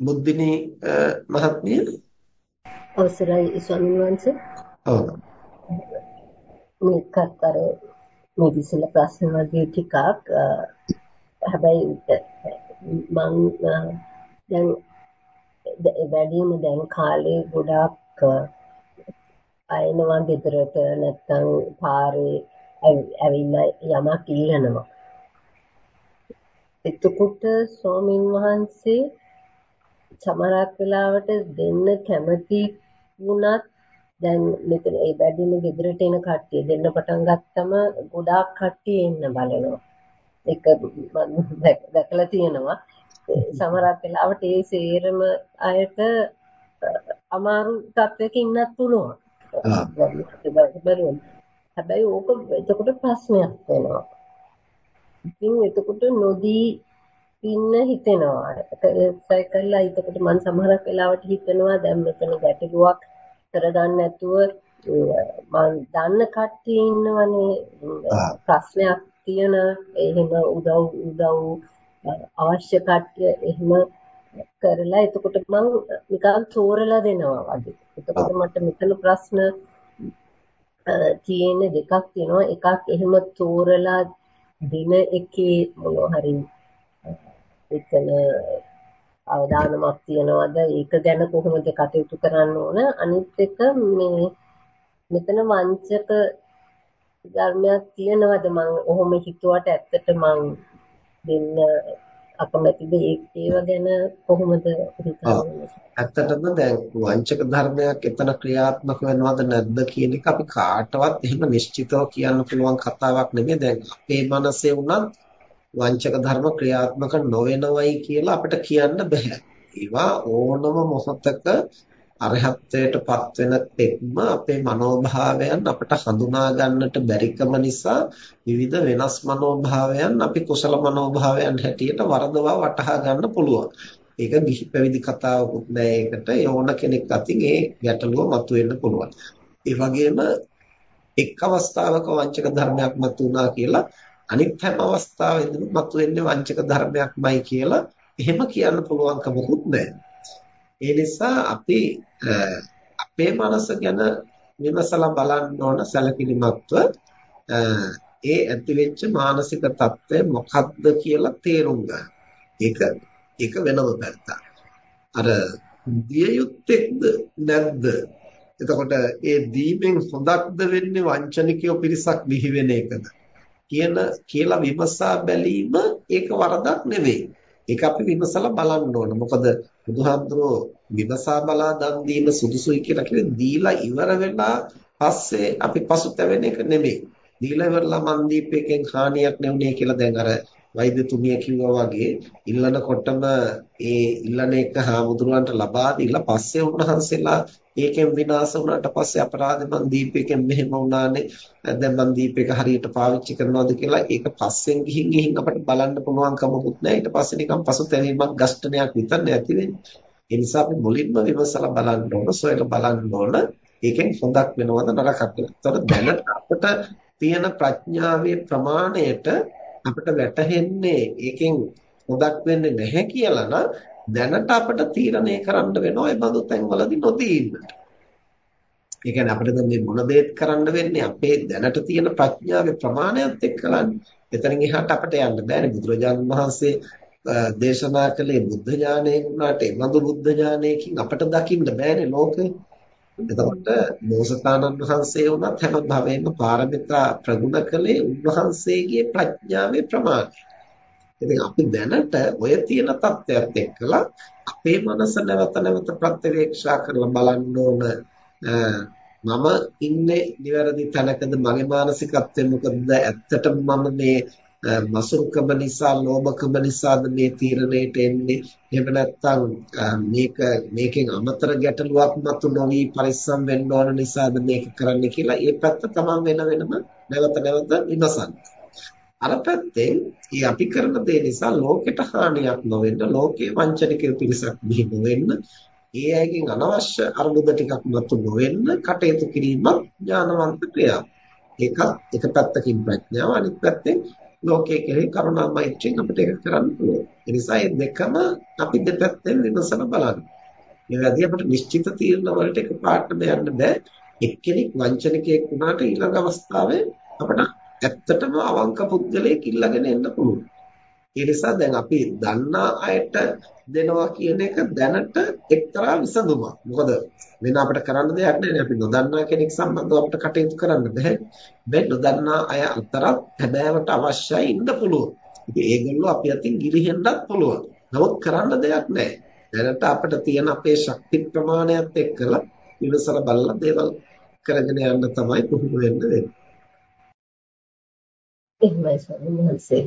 බුද්ධිනී මහත්මිය අවසරයි ස්වාමීන් වහන්සේ. ඔව්. මේකත් අර මේ විසල ප්‍රශ්න වගේ ටිකක් හැබැයි මම දැන් වැඩිම දැන් කාලේ ගොඩාක් අයනවා ගෙදරට නැත්තම් පාරේ ඇවිල්ලා යමක් ඉල්ලනවා. එතකොට ස්වාමින් වහන්සේ සමහරක් වෙලාවට දෙන්න කැමති වුණත් දැන් මෙතන ඒ බැඩිම ගෙදරට එන කට්ටිය දෙන්න පටන් ගත්තම ගොඩාක් කට්ටිය එන්න බලනවා. ඒක මම දැකලා තියෙනවා. සමහරක් වෙලාවට ඒ සේරම අයට අමාරු තත්වයක ඉන්නත් පුළුවන්. හැබැයි ඕක එතකොට ප්‍රශ්නයක් වෙනවා. ඉතින් එතකොට නොදී ඉන්න හිතෙනවා. ඒක කළා එතකොට මම සමහරක් වෙලාවට හිතනවා දැන් මෙතන ගැටලුවක් කරගන්න නැතුව මම දන්න කට්ටිය ඉන්නවනේ ප්‍රශ්නයක් තියෙන එහෙම උදව් උදව් අවශ්‍ය කට්ටිය එහෙම කරලා එතකොට මම නිකන් තෝරලා දෙනවා වගේ. එතකොට මට මෙතන ප්‍රශ්න තියෙන දෙකක් තියෙනවා. එකක් එහෙම තෝරලා දින එකේ මොනවා හරි එතන අවදානමක් තියනවද? ඒක ගැන කොහොමද කටයුතු කරන්න ඕන? අනිත් එක මේ මෙතන වංචක ධර්මයක් තියනවද මං? ඔහොම හිතුවට ඇත්තට මං දෙන්න අකමැතිද ඒව ගැන කොහොමද හිතන්නේ? ඇත්තටම දැන් වංචක ධර්මයක් එතන ක්‍රියාත්මක වෙනවද නැද්ද කියන එක අපි කාටවත් එහෙම නිශ්චිතව කියන්න පුළුවන් කතාවක් නෙමෙයි. දැන් අපේ මනසේ වුණත් වංචක ධර්ම ක්‍රියාත්මක නොවෙනවයි කියලා අපිට කියන්න බෑ. ඒවා ඕනම මොහොතක අරහත්ත්වයටපත් වෙන තෙක්ම අපේ මනෝභාවයන් අපට හඳුනා ගන්නට බැරිකම නිසා විවිධ වෙනස් මනෝභාවයන් අපි කුසල මනෝභාවයන් හැටියට වරදවා වටහා ගන්න පුළුවන්. ඒක ගිහි පැවිදි කතාවකුත් නෑ ඒකට යෝන කෙනෙක් අතින් ඒ ගැටලුව මතුවෙන්න පුළුවන්. ඒ වගේම එක් අවස්ථාවක වංචක ධර්මයක් මතුවුණා කියලා අනිත් හැම අවස්ථාවෙදිම මතුවෙන්නේ වංචක ධර්මයක්මයි කියලා එහෙම කියන්න පුළුවන් කමකුත් නැහැ. ඒ නිසා අපි අපේ මනස ගැන විමසලා බලන්න ඕන සැලකිලිමත්ව ඒ ඇතිවෙච්ච මානසික தත්ත්වය මොකක්ද කියලා තේරුම් ගන්න. ඒක ඒක වෙනම පැත්තක්. අර දිය යුත්තේද නැද්ද? එතකොට ඒ දීමෙන් හොඳක්ද වෙන්නේ වංචනිකයෝ පිරිසක් බිහි වෙන එකද? කියන කියලා විමසා බැලීම ඒක වරදක් නෙවෙයි. ඒක අපි විමසලා බලන්න ඕන. මොකද බුදුහාමුදුරෝ විමසා බලා දන් දීම සුදුසුයි කියලා කියන්නේ දීලා ඉවර වෙලා පස්සේ අපි පසුතැවෙන එක නෙමෙයි. දීලා ඉවරලා මන් දීපේකෙන් හානියක් නෙවුනේ කියලා දැන් අර වෛද්‍යතුමිය කිව්වා වගේ ඉල්ලනකොටම ඒ ඉල්ලන එක හාමුදුරුවන්ට ලබා දීලා පස්සේ උන්වහන්සේලා ඒකෙන් විනාශ වුණාට පස්සේ අපරාධ මන් දීපේකෙන් මෙහෙම වුණානේ. දැන් මන් දීපේක හරියට පාවිච්චි කරනවද කියලා ඒක පස්සෙන් ගිහින් ගිහින් අපිට බලන්න පුළුවන් කමකුත් නැහැ ඊට පස්සේ නිකන් පසුතැවීමක් ගස්ඨනයක් විතරනේ ඇති වෙන්නේ. ඒ නිසා අපි මුලින්ම විමසලා බලන්න ඕන සොයලා බලන්න ඕන. ඒකෙන් හොඳක් වෙනවද නරකක් වෙනවද. ඒතකොට දැනට අපිට තියෙන ප්‍රඥාවේ ප්‍රමාණයට අපිට වැටහෙන්නේ ඒකෙන් හොදක් වෙන්නේ නැහැ කියලා නම් දැනට අපිට තීරණය කරන්න වෙනවා ඒ බඳු තැන්වලදී නොදී ඉන්නට. ඒ කියන්නේ අපිට දැන් මේ මොන දේත් කරන්න වෙන්නේ අපේ දැනට තියෙන ප්‍රඥාවේ ප්‍රමාණයත් එක්කලානේ. එතනින් එහාට අපිට යන්න බෑනේ බුදුරජාණන් වහන්සේ දේශනා කළේ බුද්ධ ඥානයෙන් උනාට ඒ බඳු බුද්ධ ඥානයකින් අපිට දකින්න බෑනේ ලෝකේ. එතකොට බෝසතාණන් වහන්සේ වුණත් හැම භවෙම පාරමිතා ප්‍රගුණ කළේ උන්වහන්සේගේ ප්‍රඥාවේ ප්‍රමාණය. ඉතින් අපි දැනට ඔය තියෙන தත්ත්වයක් එක්කලා අපේ මනස නැවත නැවත ප්‍රත්‍යවේක්ෂා කරලා බලන්න ඕන මම ඉන්නේ නිවැරදි තැනකද මගේ මානසිකත්වය මොකද ඇත්තටම මම මේ මසුරුකම නිසා ලෝභකම නිසාද මේ තීරණයට එන්නේ එහෙම නැත්නම් මේක මේකෙන් අමතර ගැටලුවක් මතු නොවි පරිස්සම් වෙන්න ඕන නිසාද මේක කරන්නේ කියලා ඒ පැත්ත තමන් වෙන වෙනම නැවත නැවත විමසන්න. අර පැත්තෙන් මේ අපි කරන දේ නිසා ලෝකෙට හානියක් නොවෙන්න ලෝකේ වංචනික පිරිසක් බිහි නොවෙන්න ඒ අයගෙන් අනවශ්‍ය අරුබුද ටිකක් මතු නොවෙන්න කටයුතු කිරීමත් ඥානවන්ත ක්‍රියාවක්. ඒක එක පැත්තකින් ප්‍රඥාව අනිත් පැත්තෙන් ලෝකයේ කෙරෙහි කරුණා මෛත්‍රියෙන් අපිට ඒක කරන්න පුළුවන්. ඒ නිසා මේ දෙකම අපි දෙපැත්තෙන් විමසලා බලන්න. මේ වැඩි අපිට නිශ්චිත තීරණ වලට එකපාරටම යන්න බෑ. එක්කෙනෙක් වංචනිකයෙක් වුණාට ඊළඟ අවස්ථාවේ අපිට ඇත්තටම අවංක පුද්ගලයෙක් ඉල්ලගෙන එන්න පුළුවන්. ඒ නිසා දැන් අපි දන්නා අයට දෙනවා කියන එක දැනට එක්තරා විසඳුමක්. මොකද වෙන අපිට කරන්න දෙයක් නැහැ. අපි නොදන්නා කෙනෙක් සම්බන්ධව අපිට කටයුතු කරන්න බෑ. මේ නොදන්නා අය අතරත් හැබෑවට අවශ්‍යයි ඉන්න පුළුවන්. ඉතින් ඒගොල්ලෝ අපි අතින් ගිලිහෙන්නත් පුළුවන්. නමුත් කරන්න දෙයක් නැහැ. දැනට අපිට තියෙන අපේ ශක්ති ප්‍රමාණයත් එක්කලා ඉවසලා බලලා දේවල් කරගෙන යන්න තමයි පුහුණු වෙන්න වෙන්නේ. එහෙමයි ස්වාමීන් වහන්සේ.